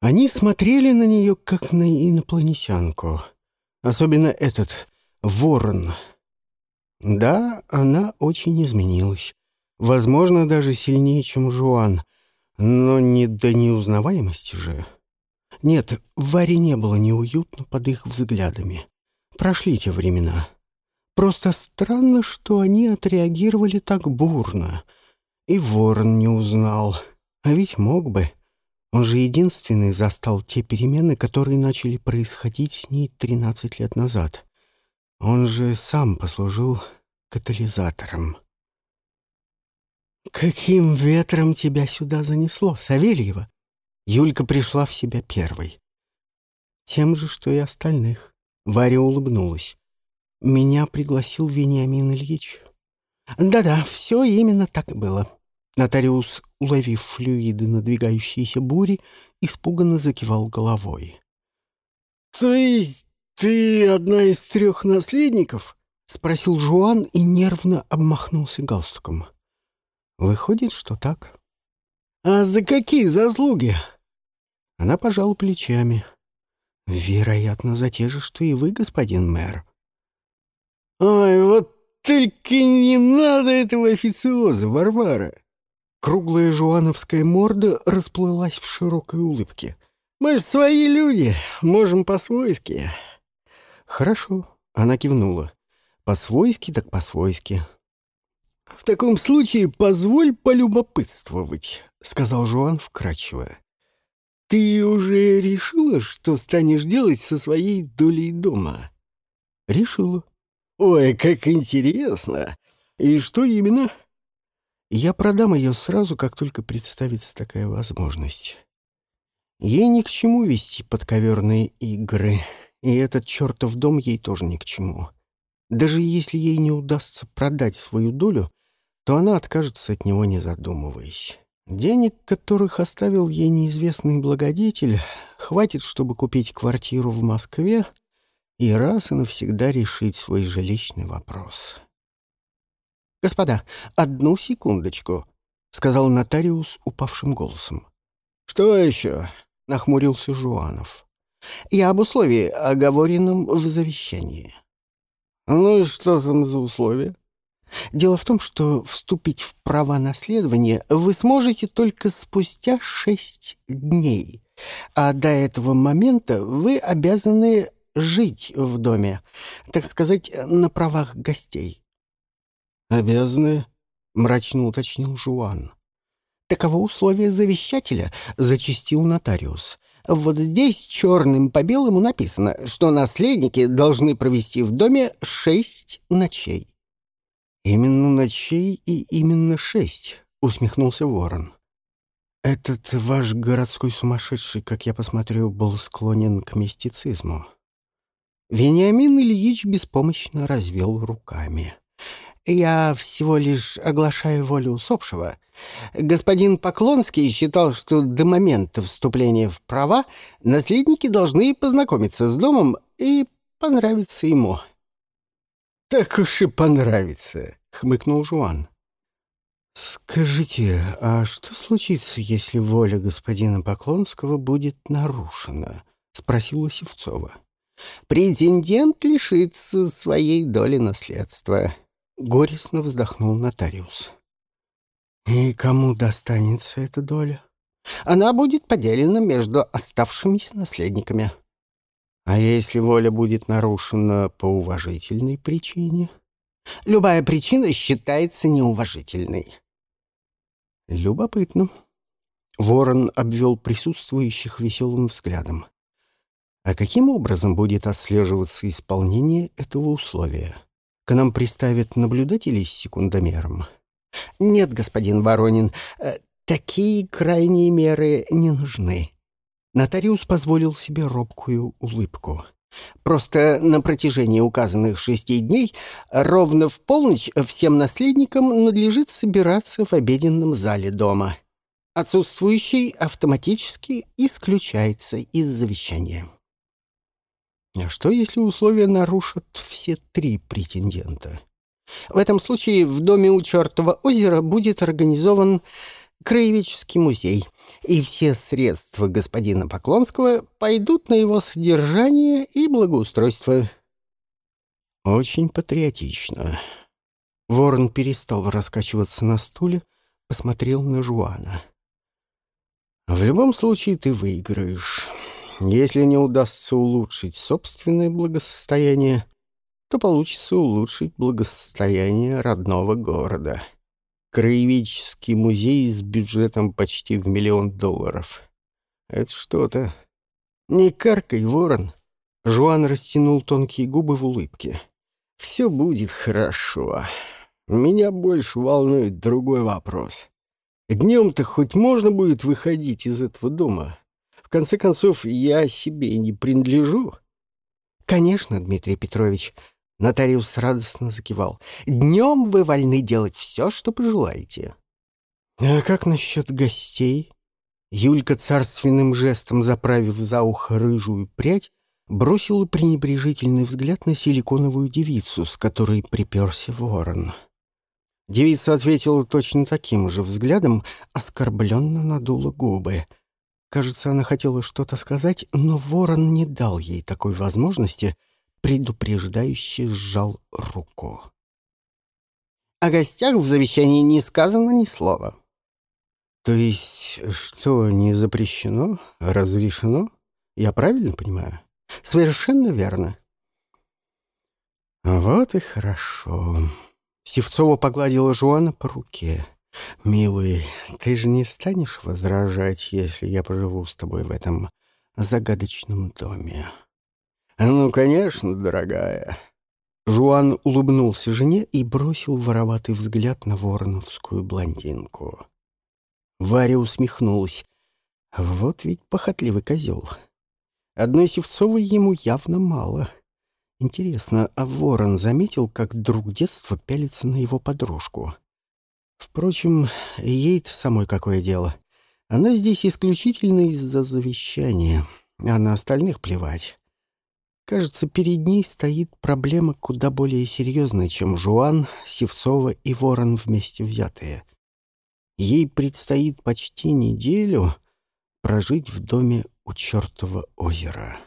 Они смотрели на нее, как на инопланетянку. Особенно этот ворон. Да, она очень изменилась. Возможно, даже сильнее, чем Жуан. Но не до неузнаваемости же. Нет, Варе не было неуютно под их взглядами. Прошли те времена. Просто странно, что они отреагировали так бурно. И ворон не узнал. А ведь мог бы. Он же единственный застал те перемены, которые начали происходить с ней 13 лет назад. Он же сам послужил катализатором. «Каким ветром тебя сюда занесло, Савельева?» Юлька пришла в себя первой. Тем же, что и остальных. Варя улыбнулась. «Меня пригласил Вениамин Ильич». «Да-да, все именно так и было». Нотариус, уловив флюиды надвигающейся бури, испуганно закивал головой. «То есть ты одна из трех наследников?» — спросил Жуан и нервно обмахнулся галстуком. «Выходит, что так». «А за какие заслуги?» Она пожала плечами. «Вероятно, за те же, что и вы, господин мэр». «Ой, вот только не надо этого официоза, Варвара!» Круглая жуановская морда расплылась в широкой улыбке. «Мы ж свои люди, можем по-свойски». «Хорошо», — она кивнула. «По-свойски так по-свойски». «В таком случае позволь полюбопытствовать», — сказал Жуан вкрадчиво. «Ты уже решила, что станешь делать со своей долей дома?» «Решила». «Ой, как интересно! И что именно?» Я продам ее сразу, как только представится такая возможность. Ей ни к чему вести подковерные игры, и этот чертов дом ей тоже ни к чему. Даже если ей не удастся продать свою долю, то она откажется от него, не задумываясь. Денег, которых оставил ей неизвестный благодетель, хватит, чтобы купить квартиру в Москве и раз и навсегда решить свой жилищный вопрос. «Господа, одну секундочку», — сказал нотариус упавшим голосом. «Что еще?» — нахмурился Жуанов. «Я об условии, оговоренном в завещании». «Ну и что там за условия?» Дело в том, что вступить в права наследования вы сможете только спустя шесть дней, а до этого момента вы обязаны жить в доме, так сказать, на правах гостей. «Обязаны?» — мрачно уточнил Жуан. «Таково условие завещателя», — зачистил нотариус. «Вот здесь черным по белому написано, что наследники должны провести в доме шесть ночей». «Именно ночей и именно шесть», — усмехнулся Ворон. «Этот ваш городской сумасшедший, как я посмотрю, был склонен к мистицизму». Вениамин Ильич беспомощно развел руками. Я всего лишь оглашаю волю усопшего. Господин Поклонский считал, что до момента вступления в права наследники должны познакомиться с домом и понравиться ему. «Так уж и понравится», — хмыкнул Жуан. «Скажите, а что случится, если воля господина Поклонского будет нарушена?» — спросила Севцова. «Претендент лишится своей доли наследства», Горестно вздохнул нотариус. «И кому достанется эта доля?» «Она будет поделена между оставшимися наследниками». «А если воля будет нарушена по уважительной причине?» «Любая причина считается неуважительной». «Любопытно». Ворон обвел присутствующих веселым взглядом. «А каким образом будет отслеживаться исполнение этого условия?» К нам приставят наблюдателей с секундомером? Нет, господин Воронин, э, такие крайние меры не нужны. Нотариус позволил себе робкую улыбку. Просто на протяжении указанных шести дней ровно в полночь всем наследникам надлежит собираться в обеденном зале дома. Отсутствующий автоматически исключается из завещания. А что, если условия нарушат все три претендента? В этом случае в доме у чертова озера будет организован краеведческий музей, и все средства господина Поклонского пойдут на его содержание и благоустройство. Очень патриотично. Ворон перестал раскачиваться на стуле, посмотрел на Жуана. В любом случае ты выиграешь. Если не удастся улучшить собственное благосостояние, то получится улучшить благосостояние родного города. Краеведческий музей с бюджетом почти в миллион долларов. Это что-то. Не каркай, ворон. Жуан растянул тонкие губы в улыбке. Все будет хорошо. Меня больше волнует другой вопрос. Днем-то хоть можно будет выходить из этого дома? Конце концов, я себе не принадлежу. Конечно, Дмитрий Петрович, Нотариус радостно закивал. «Днем вы вольны делать все, что пожелаете». «А как насчет гостей?» Юлька царственным жестом, заправив за ухо рыжую прядь, бросила пренебрежительный взгляд на силиконовую девицу, с которой приперся ворон. Девица ответила точно таким же взглядом, оскорбленно надула губы. Кажется, она хотела что-то сказать, но ворон не дал ей такой возможности — предупреждающе сжал руку. О гостях в завещании не сказано ни слова. То есть, что не запрещено, разрешено? Я правильно понимаю? Совершенно верно. Вот и хорошо. Севцова погладила Жуана по руке. «Милый, ты же не станешь возражать, если я поживу с тобой в этом загадочном доме?» «Ну, конечно, дорогая». Жуан улыбнулся жене и бросил вороватый взгляд на вороновскую блондинку. Варя усмехнулась. Вот ведь похотливый козел. Одной Севцовой ему явно мало. Интересно, а ворон заметил, как друг детства пялится на его подружку? Впрочем, ей-то самой какое дело. Она здесь исключительно из-за завещания, а на остальных плевать. Кажется, перед ней стоит проблема куда более серьезная, чем Жуан, Севцова и Ворон вместе взятые. Ей предстоит почти неделю прожить в доме у чертова озера.